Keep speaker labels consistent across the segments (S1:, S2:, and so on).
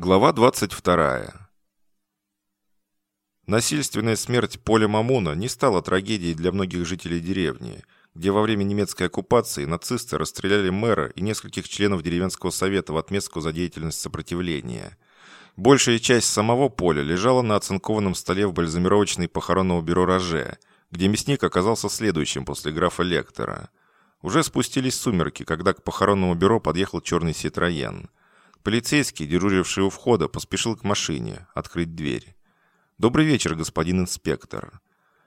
S1: Глава 22. Насильственная смерть Поля Мамуна не стала трагедией для многих жителей деревни, где во время немецкой оккупации нацисты расстреляли мэра и нескольких членов деревенского совета в отместку за деятельность сопротивления. Большая часть самого поля лежала на оцинкованном столе в бальзамировочной похоронного бюро «Роже», где мясник оказался следующим после графа Лектора. Уже спустились сумерки, когда к похоронному бюро подъехал черный «Ситроен». Полицейский, дежуривший у входа, поспешил к машине, открыть дверь. «Добрый вечер, господин инспектор».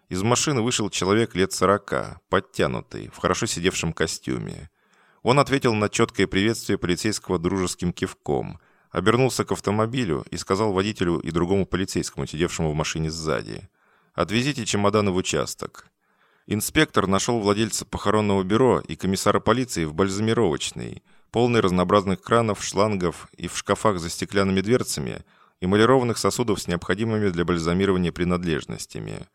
S1: Из машины вышел человек лет сорока, подтянутый, в хорошо сидевшем костюме. Он ответил на четкое приветствие полицейского дружеским кивком, обернулся к автомобилю и сказал водителю и другому полицейскому, сидевшему в машине сзади, «Отвезите чемоданы в участок». Инспектор нашел владельца похоронного бюро и комиссара полиции в бальзамировочной – полный разнообразных кранов, шлангов и в шкафах за стеклянными дверцами эмалированных сосудов с необходимыми для бальзамирования принадлежностями.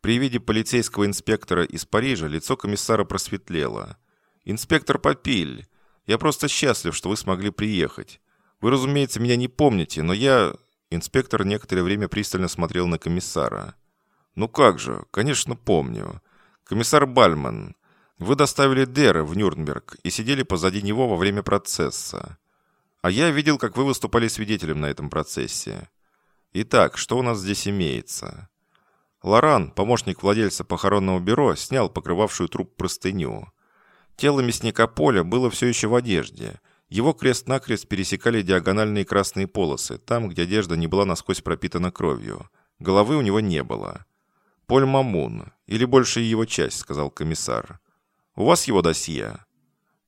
S1: При виде полицейского инспектора из Парижа лицо комиссара просветлело. «Инспектор Попиль, я просто счастлив, что вы смогли приехать. Вы, разумеется, меня не помните, но я...» Инспектор некоторое время пристально смотрел на комиссара. «Ну как же, конечно, помню. Комиссар Бальман, вы доставили Дера в Нюрнберг и сидели позади него во время процесса. А я видел, как вы выступали свидетелем на этом процессе. Итак, что у нас здесь имеется? Лоран, помощник владельца похоронного бюро, снял покрывавшую труп простыню. Тело мясника Поля было все еще в одежде. Его крест-накрест пересекали диагональные красные полосы, там, где одежда не была насквозь пропитана кровью. Головы у него не было. «Поль Мамун, или большая его часть», — сказал комиссар. У вас его досье?»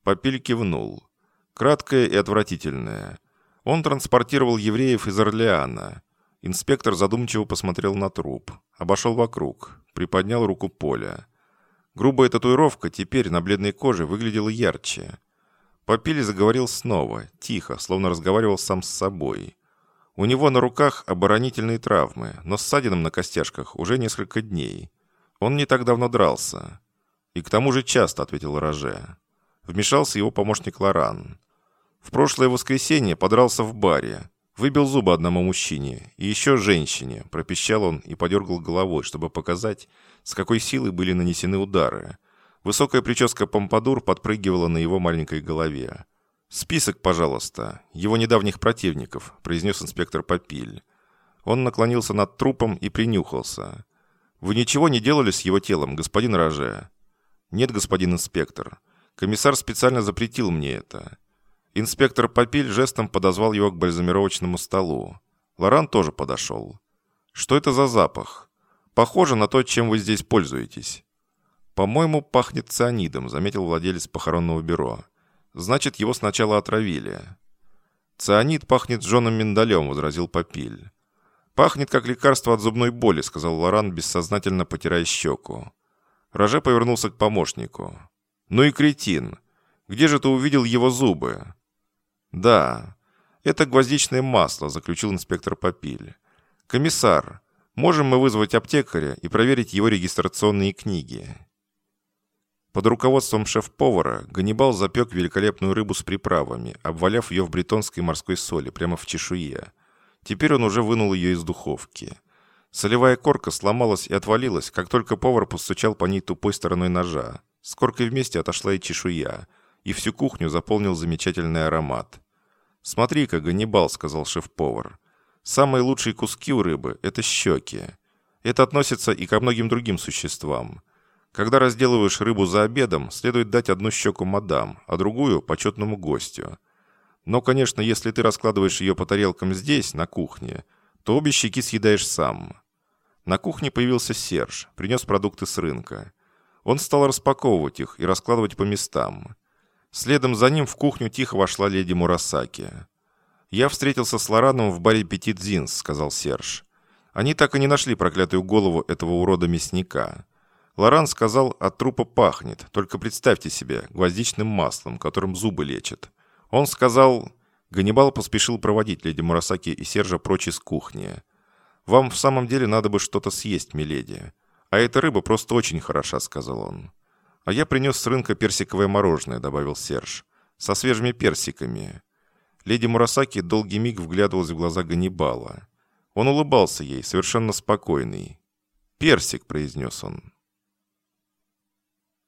S1: Попель кивнул. Краткое и отвратительное. Он транспортировал евреев из Орлеана. Инспектор задумчиво посмотрел на труп. Обошел вокруг. Приподнял руку Поля. Грубая татуировка теперь на бледной коже выглядела ярче. Попиль заговорил снова, тихо, словно разговаривал сам с собой. У него на руках оборонительные травмы, но с ссадином на костяшках уже несколько дней. Он не так давно дрался. «И к тому же часто», — ответил Роже. Вмешался его помощник Лоран. «В прошлое воскресенье подрался в баре. Выбил зубы одному мужчине и еще женщине», — пропищал он и подергал головой, чтобы показать, с какой силой были нанесены удары. Высокая прическа Помпадур подпрыгивала на его маленькой голове. «Список, пожалуйста, его недавних противников», — произнес инспектор Попиль. Он наклонился над трупом и принюхался. «Вы ничего не делали с его телом, господин Роже?» «Нет, господин инспектор. Комиссар специально запретил мне это». Инспектор Попиль жестом подозвал его к бальзамировочному столу. Лоран тоже подошел. «Что это за запах? Похоже на то, чем вы здесь пользуетесь». «По-моему, пахнет цианидом», — заметил владелец похоронного бюро. «Значит, его сначала отравили». «Цианид пахнет жженым миндалем», — возразил Попиль. «Пахнет, как лекарство от зубной боли», — сказал Лоран, бессознательно потирая щеку. Роже повернулся к помощнику. «Ну и кретин! Где же ты увидел его зубы?» «Да, это гвоздичное масло», — заключил инспектор Попиль. «Комиссар, можем мы вызвать аптекаря и проверить его регистрационные книги?» Под руководством шеф-повара Ганнибал запек великолепную рыбу с приправами, обваляв ее в бретонской морской соли прямо в чешуе. Теперь он уже вынул ее из духовки. Солевая корка сломалась и отвалилась, как только повар постучал по ней тупой стороной ножа. С коркой вместе отошла и чешуя, и всю кухню заполнил замечательный аромат. «Смотри-ка, Ганнибал», — сказал шеф-повар. «Самые лучшие куски у рыбы — это щеки. Это относится и ко многим другим существам. Когда разделываешь рыбу за обедом, следует дать одну щеку мадам, а другую — почетному гостю. Но, конечно, если ты раскладываешь ее по тарелкам здесь, на кухне, то обе щеки съедаешь сам. На кухне появился Серж, принес продукты с рынка. Он стал распаковывать их и раскладывать по местам. Следом за ним в кухню тихо вошла леди Мурасаки. «Я встретился с Лораном в баре «Петит Зинс», — сказал Серж. Они так и не нашли проклятую голову этого урода-мясника. Лоран сказал, от трупа пахнет, только представьте себе, гвоздичным маслом, которым зубы лечат. Он сказал... Ганнибал поспешил проводить леди Мурасаки и Сержа прочь из кухни. «Вам в самом деле надо бы что-то съесть, миледи. А эта рыба просто очень хороша», — сказал он. «А я принес с рынка персиковое мороженое», — добавил Серж. «Со свежими персиками». Леди Мурасаки долгий миг вглядывалась в глаза Ганнибала. Он улыбался ей, совершенно спокойный. «Персик», — произнес он.